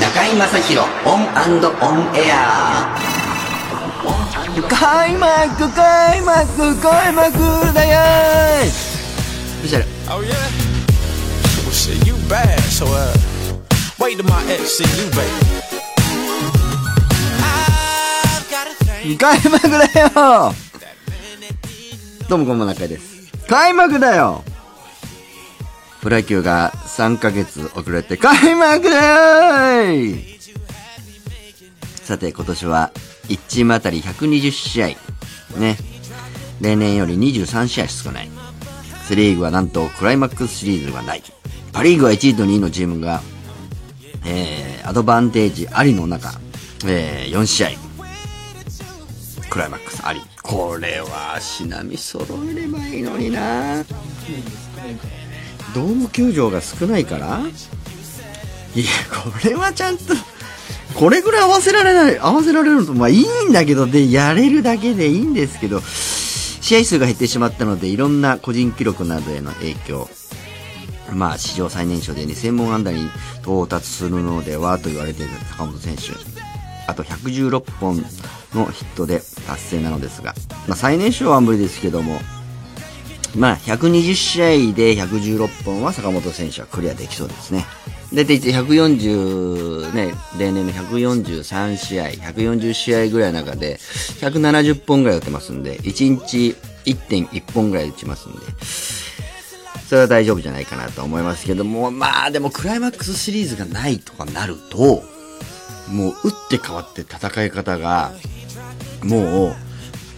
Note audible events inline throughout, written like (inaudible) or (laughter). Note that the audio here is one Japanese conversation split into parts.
中居正広オンオンエア開幕開幕開幕だよスペシャル Oh yeah? Well shit, you bad, so uh wait till my ex see you, baby. 開幕だよどうもこんばんは中井です。開幕だよ。プロ野球が3ヶ月遅れて開幕だよさて今年は1チームあたり120試合。ね。例年より23試合少ない。セリーグはなんとクライマックスシリーズがない。パリーグは1位と2位のチームがえー、アドバンテージありの中、えー、4試合。クライマックスあり。これは、足並み揃えればいいのにな。ドーム球場が少ないから？いや、これはちゃんと、これぐらい合わせられない、合わせられると、まあいいんだけど、で、やれるだけでいいんですけど、試合数が減ってしまったので、いろんな個人記録などへの影響、まあ、史上最年少で2000本安打に到達するのではと言われている坂本選手。あと116本のヒットで達成なのですが、まあ、最年少は無理ですけども、まあ、120試合で116本は坂本選手はクリアできそうですね。大体140、ね、例年の143試合、140試合ぐらいの中で、170本ぐらい打てますんで、1日1.1本ぐらい打ちますんで、それは大丈夫じゃないかなと思いますけども、まあでもクライマックスシリーズがないとかなると、もう打って変わって戦い方が、もう、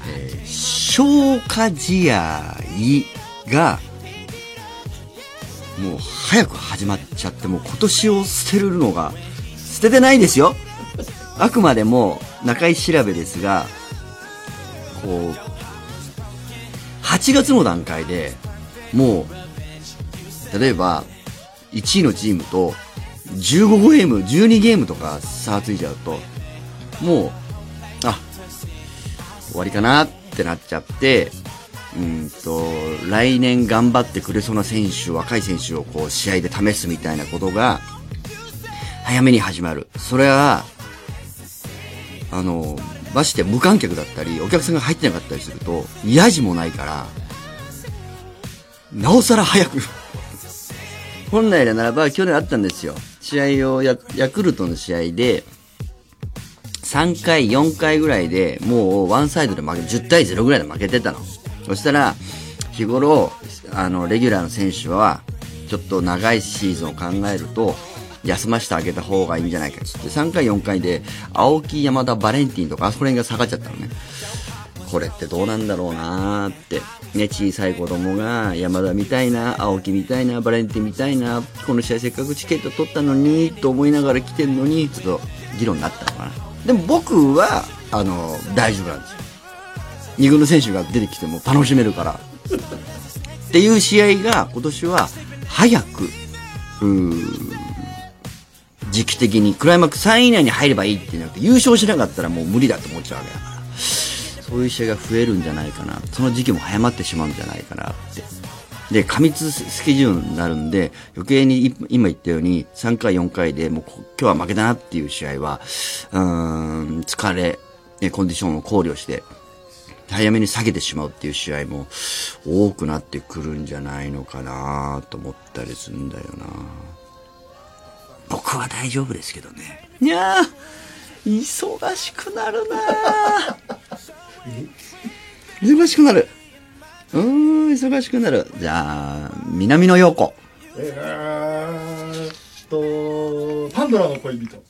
えー消化試合が、もう早く始まっちゃって、もう今年を捨てるのが、捨ててないですよ。あくまでも中井調べですが、こう、8月の段階でもう、例えば、1位のチームと15ゲーム、12ゲームとか差ついちゃうと、もう、あ、終わりかなってなっちゃって、うんと、来年頑張ってくれそうな選手、若い選手をこう試合で試すみたいなことが、早めに始まる。それは、あの、まして無観客だったり、お客さんが入ってなかったりすると、嫌じもないから、なおさら早く。(laughs) 本来ならば、去年あったんですよ。試合を、ヤクルトの試合で、3回、4回ぐらいでもうワンサイドで負け、10対0ぐらいで負けてたの。そしたら、日頃、あの、レギュラーの選手は、ちょっと長いシーズンを考えると、休ませてあげた方がいいんじゃないかっつって、3回、4回で、青木、山田、バレンティンとか、あそこら辺が下がっちゃったのね。これってどうなんだろうなーって。ね、小さい子供が山田みたいな、青木みたいな、バレンティンみたいな、この試合せっかくチケット取ったのに、と思いながら来てんのに、ちょっと議論になったのかな。でも僕は、あの、大丈夫なんですよ。二軍の選手が出てきても楽しめるから。っていう試合が今年は早く、時期的にクライマックス3位以内に入ればいいってなくて優勝しなかったらもう無理だと思っちゃうわけだから。そういう試合が増えるんじゃないかな。その時期も早まってしまうんじゃないかなって。で、過密スケジュールになるんで、余計に今言ったように3回4回でもう今日は負けたなっていう試合は、うーん、疲れ、コンディションを考慮して、早めに下げてしまうっていう試合も多くなってくるんじゃないのかなと思ったりするんだよな。僕は大丈夫ですけどね。いやー、忙しくなるなー忙しくなる。うーん、忙しくなる。じゃあ、南野陽子。えーっと、パンドラの恋人。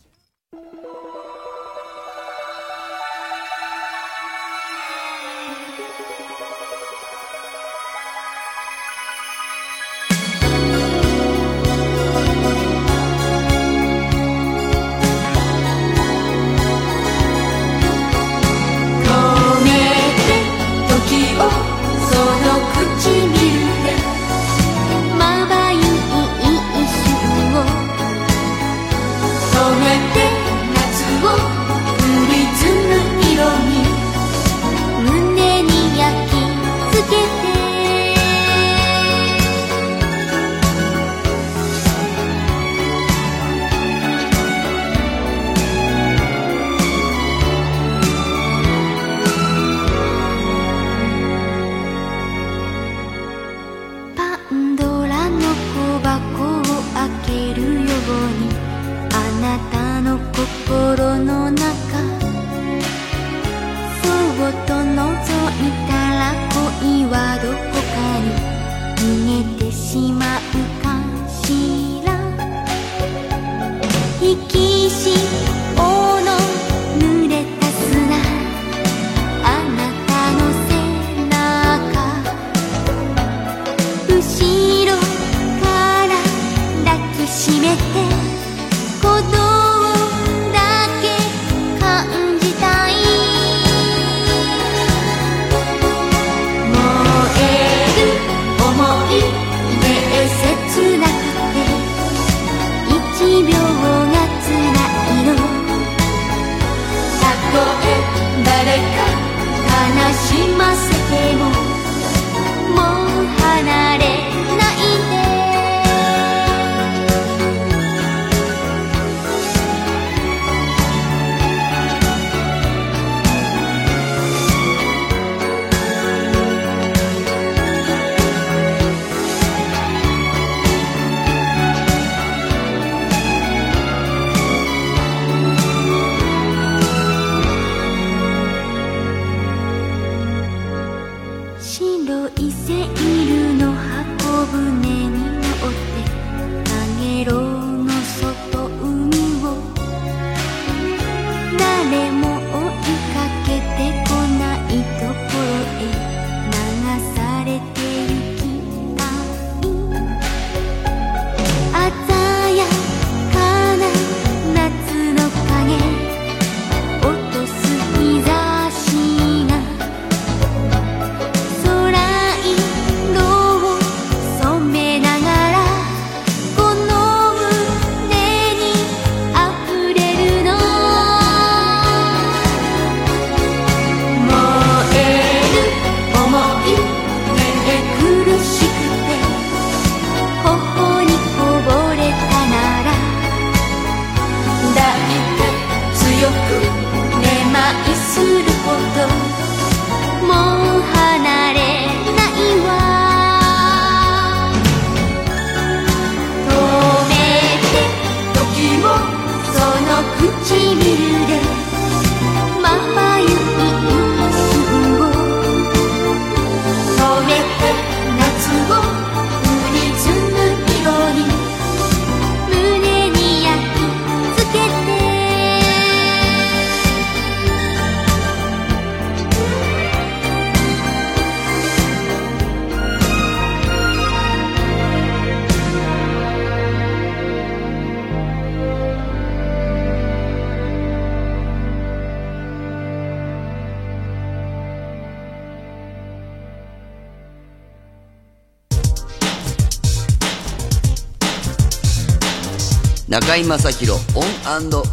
中居正広 ON and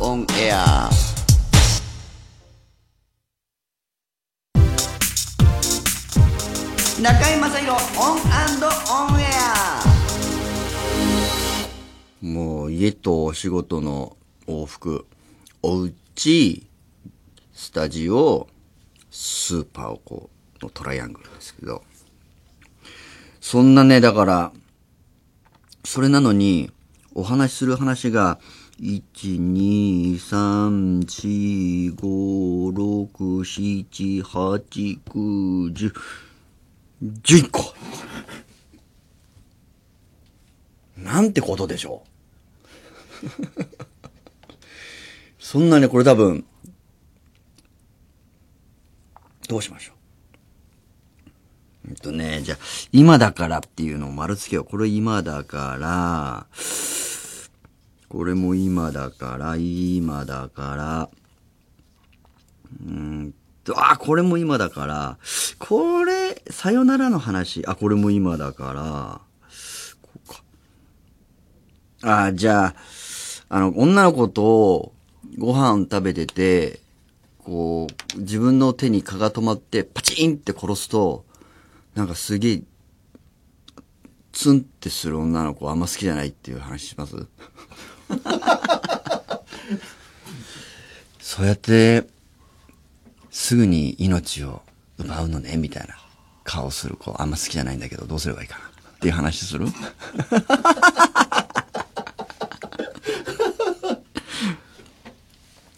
ON AIR。中居正広 ON and ON AIR。もう家とお仕事の往復おうちスタジオスーパーをこうのトライアングルですけど。そんなねだからそれなのに、お話しする話が、1、2、3、4、5、6、7、8、9、10、11個なんてことでしょう。(laughs) そんなね、これ多分、どうしましょう。えっとね、じゃあ、今だからっていうのを丸付けよう。これ今だから、これも今だから、今だから、うーんと、あ、これも今だから、これ、さよならの話、あ、これも今だから、こうか。あ、じゃあ、あの、女の子とご飯食べてて、こう、自分の手に蚊が止まって、パチンって殺すと、なんかすげえ、ツンってする女の子あんま好きじゃないっていう話します？(laughs) そうやって、すぐに命を奪うのね、みたいな顔する子あんま好きじゃないんだけど、どうすればいいかなっていう話する？(laughs)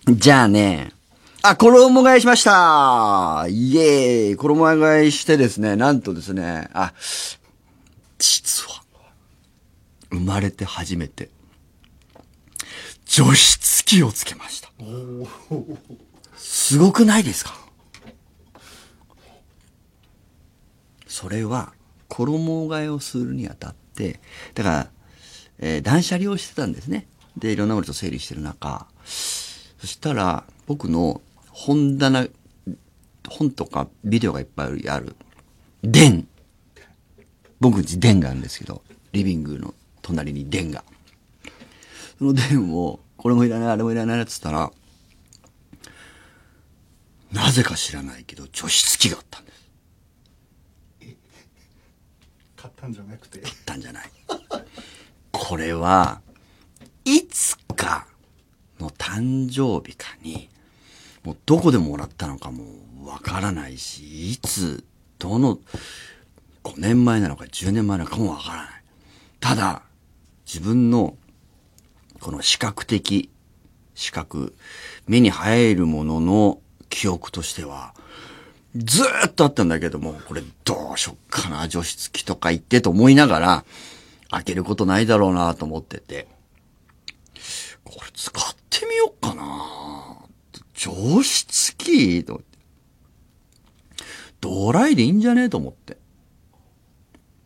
じゃあね、あ、衣替えしましたイエーイ衣替えしてですね、なんとですね、あ、実は、生まれて初めて、除湿機をつけました。すごくないですか？それは、衣替えをするにあたって、だから、えー断捨離をしてたんですね。で、いろんなものと整理してる中、そしたら、僕の本棚、本とかビデオがいっぱいある、電。僕んち電があるんですけど、リビングの隣に電が。その電を、これもいらない、あれもいらないっつったら、なぜか知らないけど、除湿機があったんです。買ったんじゃなくて？あったんじゃない。これは、いつかの誕生日かに、もうどこでもらったのかもわからないし、いつ、どの、5年前なのか10年前なのかもわからない。ただ、自分の、この視覚的、視覚、目に入るものの記憶としては、ずっとあったんだけども、これどうしよっかな、除湿機とか行ってと思いながら、開けることないだろうなと思ってて、これ使ってみようかな除湿機と思って。ドライでいいんじゃね？えと思って。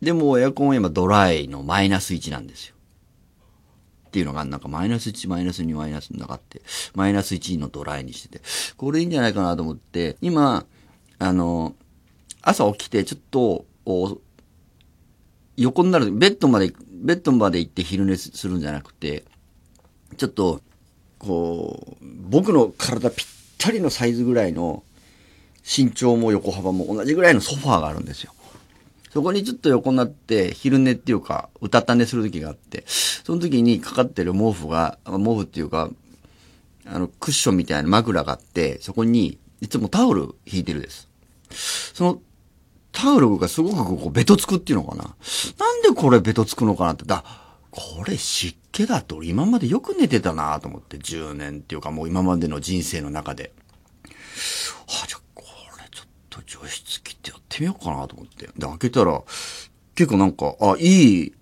でもエアコンは今ドライのマイナス1なんですよ。っていうのが、なんかマイナス1、マイナス2、マイナス2があって、マイナス1のドライにしてて、これいいんじゃないかなと思って、今、あの、朝起きてちょっと、横になる、ベッドまで、ベッドまで行って昼寝するんじゃなくて、ちょっと、こう、僕の体ぴったりのサイズぐらいの身長も横幅も同じぐらいのソファーがあるんですよ。そこにちょっと横になって、昼寝っていうか、うたった寝する時があって、その時にかかってる毛布が、毛布っていうか、あの、クッションみたいな枕があって、そこに、いつもタオル引いてるです。その、タオルがすごくこう、ベトつくっていうのかな。なんでこれベトつくのかなって、だ、これ湿気だと今までよく寝てたなと思って、10年っていうかもう今までの人生の中で。はあ、じゃあこれちょっと除湿機ってやってみようかなと思って。で、開けたら、結構なんか、あ、いい、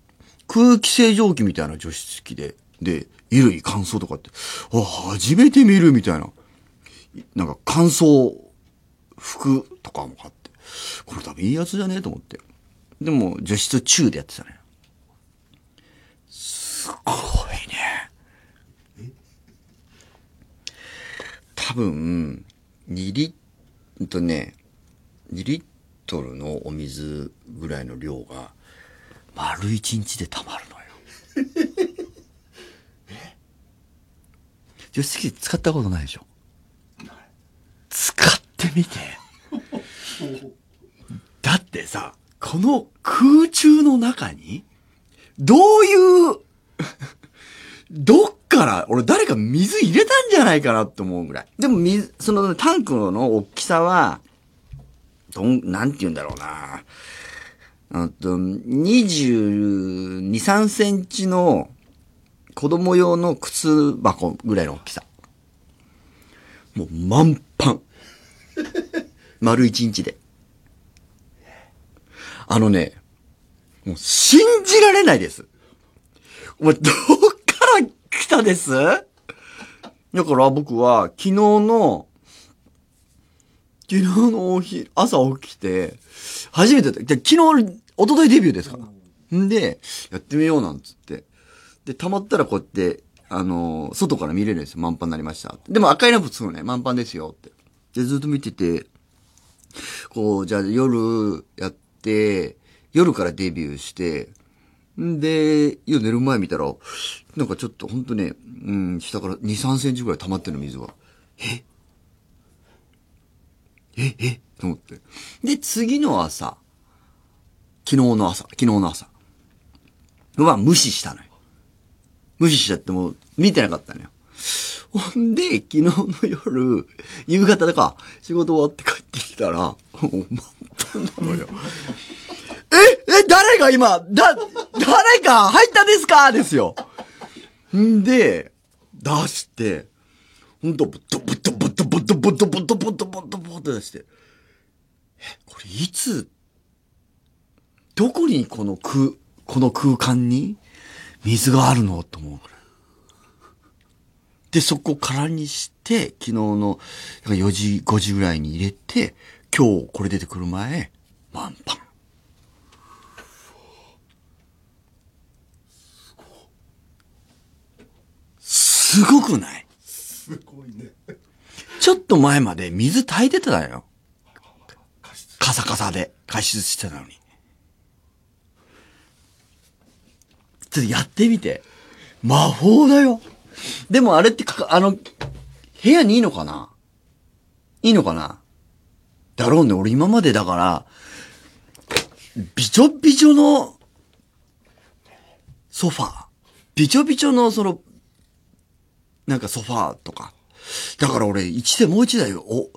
空気清浄機みたいな除湿機で、で、衣類乾燥とかって、あ、初めて見るみたいな。なんか乾燥服とかも買って、これ多分いいやつじゃねえと思って。でも、除湿中でやってたね。すごいね。多分、2リッとね、2リットルのお水ぐらいの量が、丸1日で溜まるのよ。除湿機使ったことないでしょ？使ってみて。(laughs) だってさ、この空中の中に、どういう、(laughs) どっから、俺誰か水入れたんじゃないかなって思うぐらい。でも水、そのタンクの大きさは、どん、なんて言うんだろうな。うんと、22、3センチの子供用の靴箱ぐらいの大きさ。もう満帆。(laughs) 丸一日で。あのね、もう信じられないです。お前、どっから来たです？だから僕は昨日の、昨日のお、朝起きて、初めてだ、昨日、一昨日デビューですから。んで、やってみようなんつって。で、溜まったらこうやって、あのー外から見れるんですよ。満帆になりました。でも赤いランプつくのね。満帆ですよって。で、ずっと見てて、こう、じゃあ夜やって、夜からデビューして、で、夜寝る前見たら、なんかちょっとほんとね、うん、下から2、3センチぐらい溜まってる水が。え？え？え？と思って。で、次の朝、昨日の朝、昨日の朝、は無視したのよ。無視しちゃっても見てなかったのよ。ほんで、昨日の夜、夕方だか、仕事終わって帰ってきたら、もう満帆なのよ。え、誰が今、だ、誰か入ったですか？ですよ。んで、出して、ほんと、ブットブットブットブットボトボトボトボトボト出して、え、これいつ、どこにこの空、この空間に水があるの？と思う。で、そこ空にして、昨日の4時、5時ぐらいに入れて、今日これ出てくる前、満パン。すごくない？すごいね。ちょっと前まで水炊いてたよ。カサカサで加湿してたのに。ちょっとやってみて。魔法だよ。でもあれってかか、あの、部屋にいいのかな？いいのかな？だろうね。俺今までだから、びちょびちょのソファー。びちょびちょのその、なんかソファーとか。だから俺、一でもう一台を、お、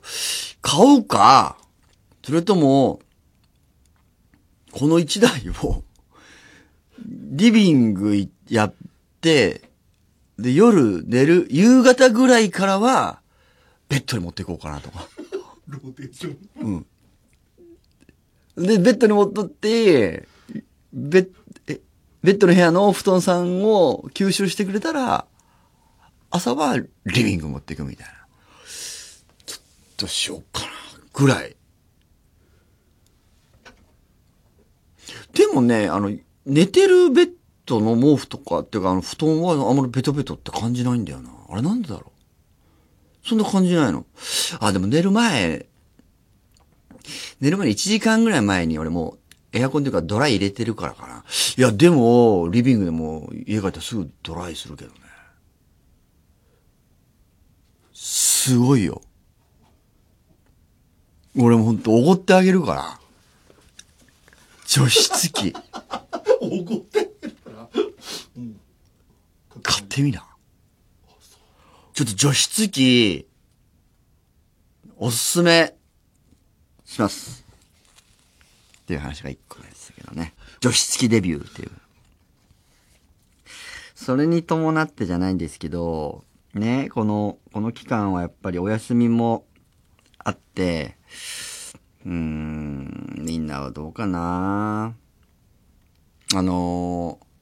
買おうか、それとも、この一台を、リビングいやって、で、夜寝る、夕方ぐらいからは、ベッドに持っていこうかなとか。ローテーション。で、ベッドに持っとって、ベッ、え、ベッドの部屋の布団さんを吸収してくれたら、朝はリビング持っていくみたいな。ちょっとしようかな、ぐらい。でもね、あの、寝てるベッドの毛布とかっていうか、あの、布団はあんまりベトベトって感じないんだよな。あれなんでだろう？そんな感じないの？あ、でも寝る前、寝る前に1時間ぐらい前に俺もうエアコンというかドライ入れてるからかな。いや、でも、リビングでも家帰ったらすぐドライするけどね。すごいよ。俺もほんとおごってあげるから。除湿機。おごってんだうん。買ってみな。ちょっと除湿機、おすすめします。っていう話が一個ですけどね。除湿機デビューっていう。それに伴ってじゃないんですけど、ね、この、この期間はやっぱりお休みもあって、うーん、みんなはどうかなあのー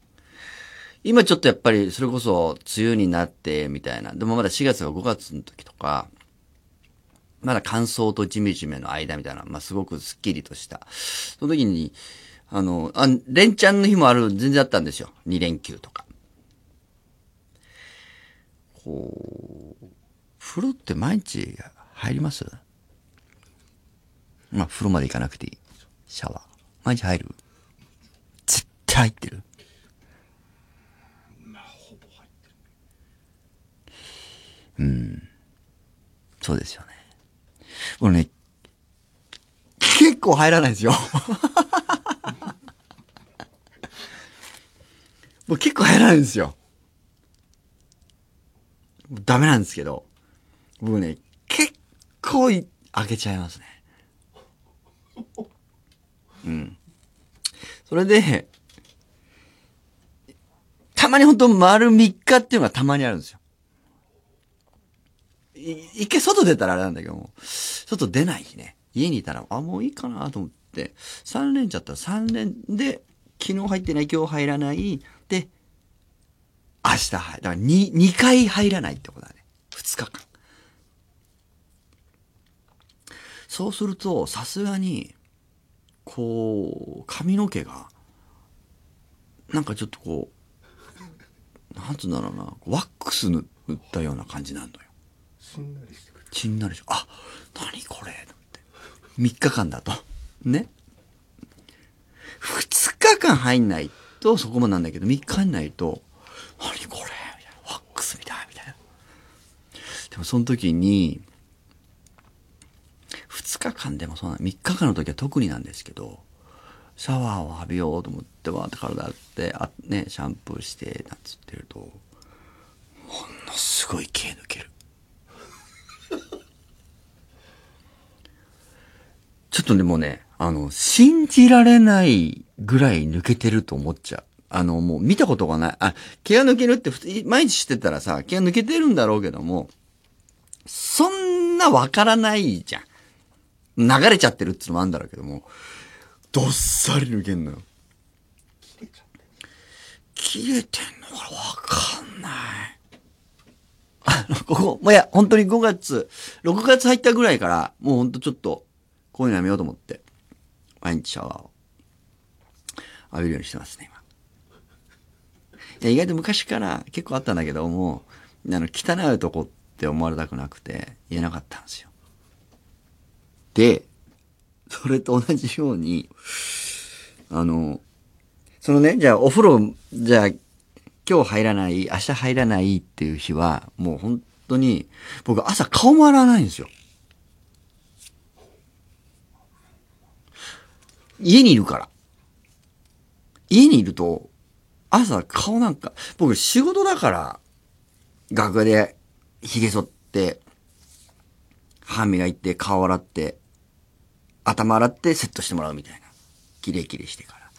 今ちょっとやっぱりそれこそ梅雨になってみたいな。でもまだ4月が5月の時とか、まだ乾燥とジメジメの間みたいな、まあすごくスッキリとした。その時に、あの、あ、連チャンの日もある、全然あったんですよ。2連休とか。こう、風呂って毎日入ります？まあ風呂まで行かなくていい。シャワー。毎日入る？絶対入ってる。そうですよね。俺ね、結構入らないんですよ。(laughs) もう結構入らないんですよ。ダメなんですけど、僕ね、結構い開けちゃいますね。うん。それで、たまにほんと丸3日っていうのがたまにあるんですよ。い一回外出たらあれなんだけども、外出ない日ね。家にいたら、あ、もういいかなと思って、3連チャったら3連で、昨日入ってない、今日入らない、で、明日入る。だから2、2回入らないってことだね。2日間。そうすると、さすがに、こう、髪の毛が、なんかちょっとこう、なんつうんだろうな、ワックス塗ったような感じなんだよ。しんなりしてくる。しんなりしあ、何これと思って。3日間だと。ね。2日間入んないとそこもなんだけど、3日入んないと、何これみたいな。ワックスみたいみたいな。でもその時に、2日間でもそうな、3日間の時は特になんですけど、シャワーを浴びようと思って、わーって体洗って、あ、ね、シャンプーして、なんつってると、ものすごい毛抜ける。(laughs) ちょっとでもね、あの、信じられないぐらい抜けてると思っちゃう。あの、もう見たことがない。あ、毛が抜けるって普通、毎日してたらさ、毛が抜けてるんだろうけども、そんなわからないじゃん。流れちゃってるってのもあるんだろうけども、どっさり抜けんのよ。切れてんのかわかんない。あの、ここ、もういや、本当に5月、6月入ったぐらいから、もうほんとちょっと、こういうのやめようと思って、毎日シャワーを浴びるようにしてますね、今。いや、意外と昔から結構あったんだけども、あの、汚いとこってって思われたくなくて、言えなかったんですよ。で、それと同じように、あの、そのね、じゃあお風呂、じゃあ今日入らない、明日入らないっていう日は、もう本当に、僕朝顔も洗わないんですよ。家にいるから。家にいると、朝顔なんか、僕仕事だから、楽屋で髭剃って、歯磨いて、顔洗って、頭洗ってセットしてもらうみたいな。キレイキレイしてから。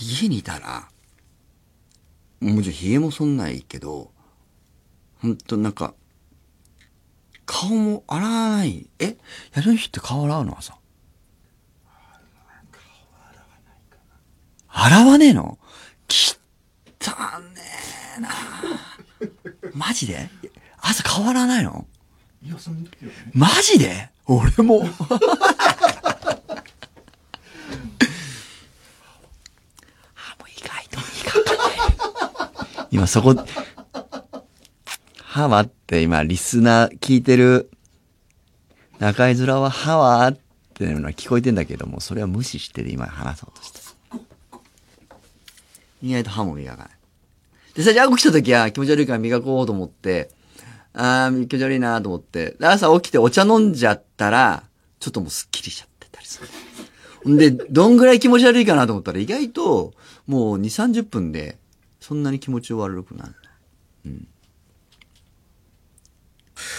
家にいたら、もちろん髭もそんないけど、ほんとなんか、顔も洗わない。えやる人って顔洗うの朝？洗わねえのきったねえな (laughs) マジで？朝顔洗わないの？いや、その時はね。マジで？俺も。(laughs) 今そこ、歯はって今リスナー聞いてる中井面は歯はっていうのは聞こえてんだけども、それは無視してで今話そうとして意外と歯も磨かない。で、さ、じゃあ起きた時は気持ち悪いから磨こうと思って、あー、気持ち悪いなと思って、朝起きてお茶飲んじゃったら、ちょっともうスッキリしちゃってたりする。んで、どんぐらい気持ち悪いかなと思ったら、意外と、もう2、30分で、そんなに気持ち悪くなる。うん。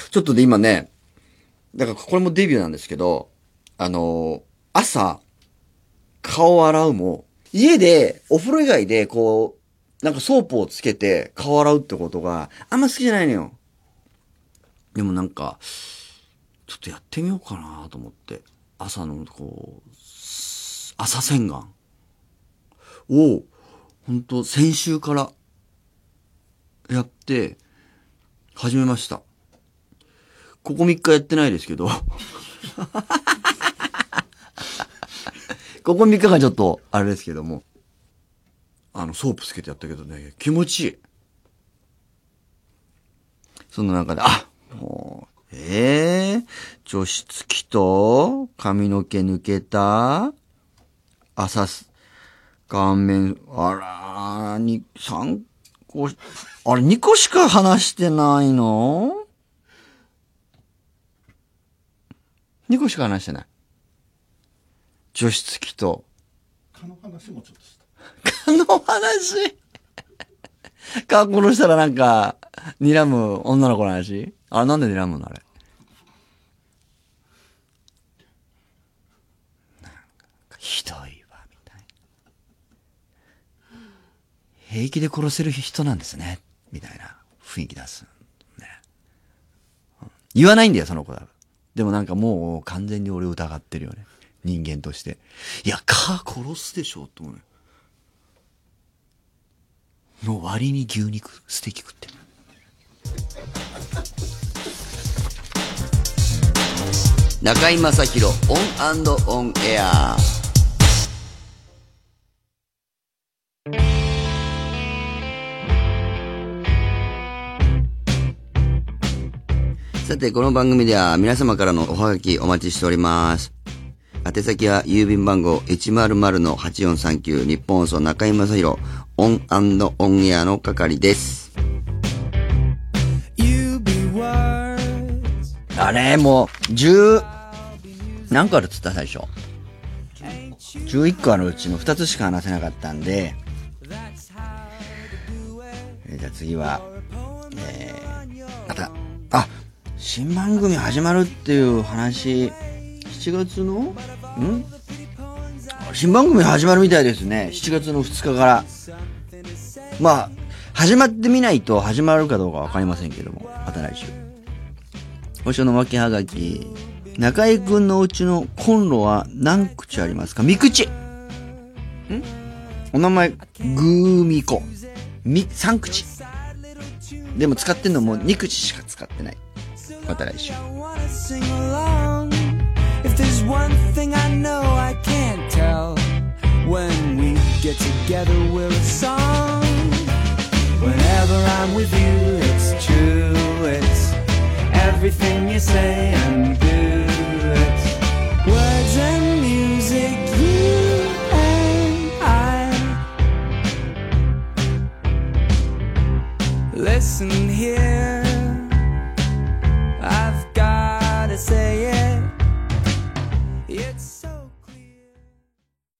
ちょっとで今ね、だからこれもデビューなんですけど、あのー朝、顔洗うも、家で、お風呂以外で、こう、なんかソープをつけて顔洗うってことがあんま好きじゃないのよ。でもなんか、ちょっとやってみようかなと思って、朝のこう、朝洗顔を、本当先週からやって、始めました。ここ3日やってないですけど、ここ3日間ちょっと、あれですけども、あの、ソープつけてやったけどね、気持ちいい。その中で、あ、もう、ええ除湿機と、髪の毛抜けた、朝す、顔面、あら、に、三個、あれ、二個しか話してないの？二個しか話してない。除湿機と、蚊の話もちょっとした。あの話？(laughs) か殺したらなんか、睨む女の子の話？あなんで睨むのあれ。なんか、ひどいわ、みたいな。平気で殺せる人なんですね。みたいな雰囲気出す。ね。言わないんだよ、その子は。でもなんかもう完全に俺を疑ってるよね。人間として。いや、蚊殺すでしょ、と思うね。の割に牛肉ステーキ食ってる中居正広オンオンエアさて、この番組では皆様からのおはがきお待ちしております。宛先は郵便番号100-8439ニッポン放送中居正広オンオンエアの係です。あれ、もう、十、何個あるっつった最初？11個あるうちの2つしか話せなかったんで、えじゃあ次は、えー、また、あ、新番組始まるっていう話、7月の、ん？新番組始まるみたいですね。7月の2日から。まあ、始まってみないと始まるかどうかわかりませんけども、また来週。保証の分けはがき。中井くんのお家のコンロは何口ありますか三口んお名前、ぐーみこ。み、三口。でも使ってんのもう二口しか使ってない。また来週。If there's one thing I know I can't tell, when we get together, we're a song. Whenever I'm with you, it's true. It's everything you say and do. It's words and music, you and I. Listen here.